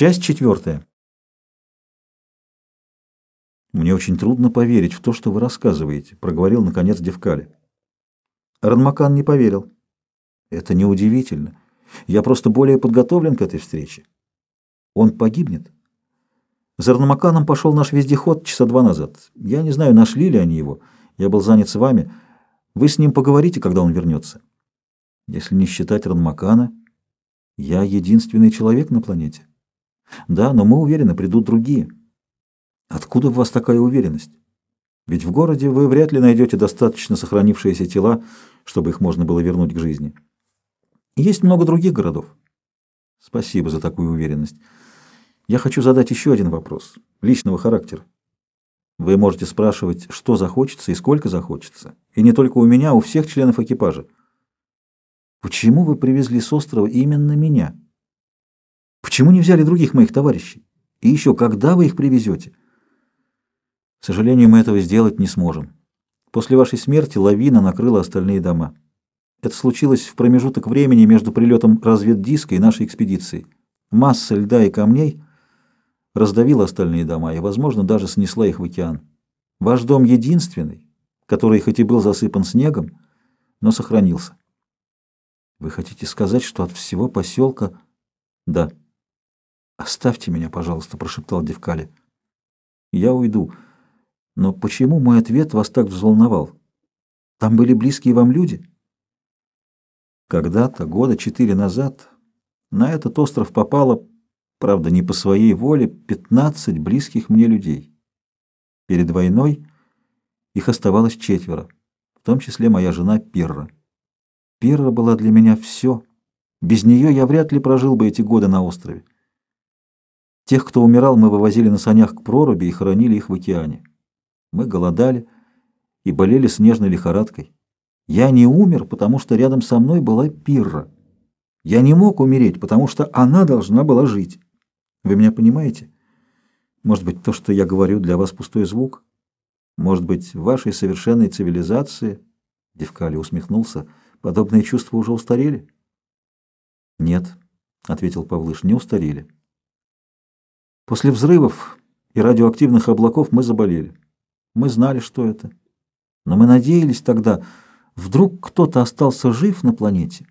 Часть четвертая. «Мне очень трудно поверить в то, что вы рассказываете», — проговорил, наконец, Девкали. Ранмакан не поверил. «Это неудивительно. Я просто более подготовлен к этой встрече. Он погибнет». За Ранмаканом пошел наш вездеход часа два назад. Я не знаю, нашли ли они его. Я был занят с вами. Вы с ним поговорите, когда он вернется. Если не считать Ранмакана, я единственный человек на планете. Да, но мы уверены, придут другие. Откуда в вас такая уверенность? Ведь в городе вы вряд ли найдете достаточно сохранившиеся тела, чтобы их можно было вернуть к жизни. Есть много других городов. Спасибо за такую уверенность. Я хочу задать еще один вопрос, личного характера. Вы можете спрашивать, что захочется и сколько захочется. И не только у меня, а у всех членов экипажа. Почему вы привезли с острова именно меня? Почему не взяли других моих товарищей? И еще, когда вы их привезете? К сожалению, мы этого сделать не сможем. После вашей смерти лавина накрыла остальные дома. Это случилось в промежуток времени между прилетом разведдиска и нашей экспедицией. Масса льда и камней раздавила остальные дома и, возможно, даже снесла их в океан. Ваш дом единственный, который хоть и был засыпан снегом, но сохранился. Вы хотите сказать, что от всего поселка... Да. «Оставьте меня, пожалуйста», — прошептал Девкали. «Я уйду. Но почему мой ответ вас так взволновал? Там были близкие вам люди?» Когда-то, года четыре назад, на этот остров попало, правда, не по своей воле, пятнадцать близких мне людей. Перед войной их оставалось четверо, в том числе моя жена Пирра. Пирра была для меня все. Без нее я вряд ли прожил бы эти годы на острове. Тех, кто умирал, мы вывозили на санях к проруби и хоронили их в океане. Мы голодали и болели снежной лихорадкой. Я не умер, потому что рядом со мной была Пирра. Я не мог умереть, потому что она должна была жить. Вы меня понимаете? Может быть, то, что я говорю, для вас пустой звук? Может быть, в вашей совершенной цивилизации, Девкали усмехнулся, подобные чувства уже устарели? Нет, ответил Павлыш, не устарели. После взрывов и радиоактивных облаков мы заболели. Мы знали, что это. Но мы надеялись тогда, вдруг кто-то остался жив на планете,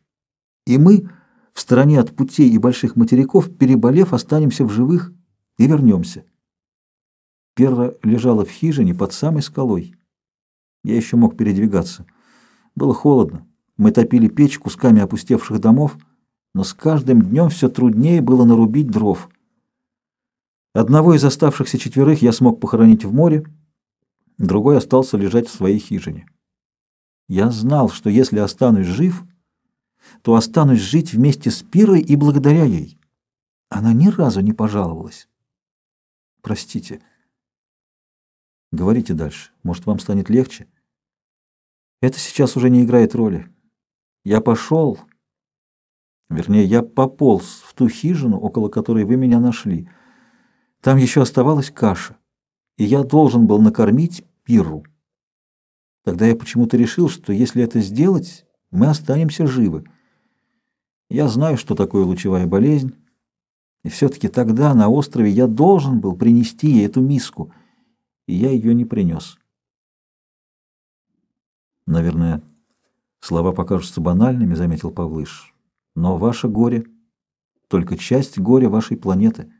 и мы, в стороне от путей и больших материков, переболев, останемся в живых и вернемся. Перра лежала в хижине под самой скалой. Я еще мог передвигаться. Было холодно. Мы топили печь кусками опустевших домов, но с каждым днем все труднее было нарубить дров. Одного из оставшихся четверых я смог похоронить в море, другой остался лежать в своей хижине. Я знал, что если останусь жив, то останусь жить вместе с Пирой и благодаря ей. Она ни разу не пожаловалась. Простите. Говорите дальше. Может, вам станет легче? Это сейчас уже не играет роли. Я пошел, вернее, я пополз в ту хижину, около которой вы меня нашли — там еще оставалась каша, и я должен был накормить пиру. Тогда я почему-то решил, что если это сделать, мы останемся живы. Я знаю, что такое лучевая болезнь, и все-таки тогда на острове я должен был принести ей эту миску, и я ее не принес. Наверное, слова покажутся банальными, заметил Павлыш, но ваше горе — только часть горя вашей планеты —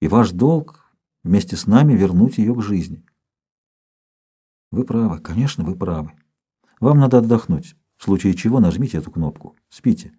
и ваш долг вместе с нами вернуть ее к жизни. Вы правы, конечно, вы правы. Вам надо отдохнуть, в случае чего нажмите эту кнопку. Спите.